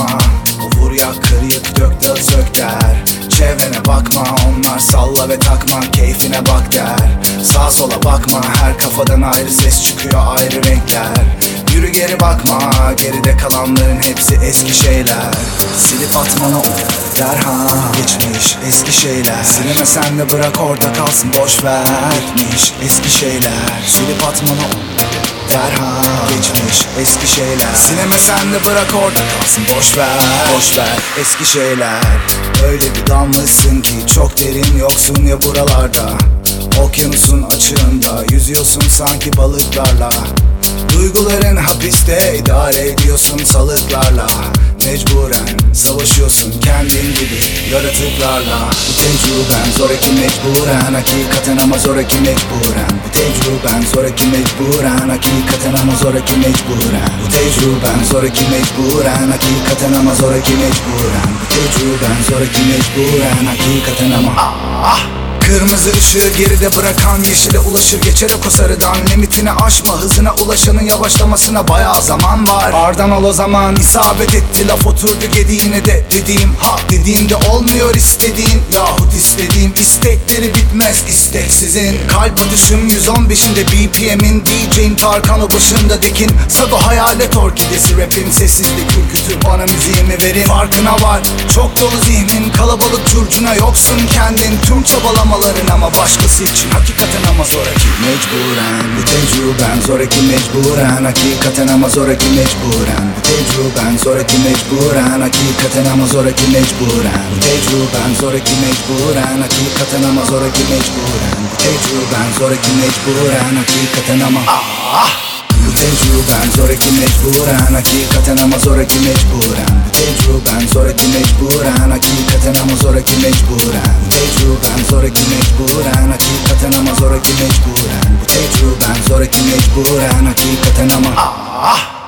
bakma O vur yak kır yık dök dağıt sök der. Çevrene bakma onlar salla ve takma Keyfine bak der. Sağa sola bakma her kafadan ayrı ses çıkıyor ayrı renkler. Yürü geri bakma geride kalanların hepsi eski şeyler. Silip atmana umut derhal geçmiş eski şeyler. Silemesen de bırak orada kalsın boş ver Gitmiş eski şeyler. Silip atmana umut derhal geçmiş eski şeyler. Silemesen de bırak orada kalsın boş ver Boş ver. Eski şeyler Öyle bir dalmışsın ki çok derin yoksun ya buralarda. Okyanusun açığında yüzüyorsun sanki balıklarla Duyguların hapiste idare ediyorsun salıklarla. Mecburen savaşıyorsun kendin gibi yaratıklarla. Bu tecrüben zoraki mecburen Hakikaten ama zoraki mecburen. Bu tecrüben zoraki mecburen Hakikaten ama zoraki mecburen. Bu tecrüben zoraki mecburen Hakikaten ama zoraki mecburen. Bu tecrüben zoraki mecburen Hakikaten ama ah. Kırmızı ışığı geride bırakan yeşile ulaşır geçerek o sarıdan Limitini aşma hızına ulaşanın yavaşlamasına bayağı zaman var. Ardan ol o zaman isabet etti. Laf oturdu gediğine de Dediğim ha dediğimde olmuyor istediğin Yahut istediğim istekleri bitmez isteksizin Kalp atışım 115'inde BPM'in DJ'in Tarkan başında dikin Sado hayalet orkidesi rapin sessizlik ürkütür. Bana müziğimi verin. Farkına var çok dolu zihnin. Kalabalık curcuna yoksun kendin. Tüm çabalamaların ama başkası için. Hakikaten ama zoraki Mecburen bu tecrüben zoraki mecburen. Hakikaten ama zoraki mecburen. Bu tecrüben zoraki mecburen. Hakikaten ama zoraki mecburen. Bu tecrüben zoraki mecburen. Hakikaten ama zoraki mecburen. Bu tecrüben zoraki mecburen. Hakikaten ama ah! Bu tecrüben zoraki mecburen. Hakikaten ama zoraki mecburen. Bu tecrüben zoraki mecburen. Hakikaten ama zoraki mecburen. Bu tecrüben zoraki mecburen. Hakikaten ama zoraki mecburen. Bu tecrüben zoraki mecburen. Hakikaten ama ah!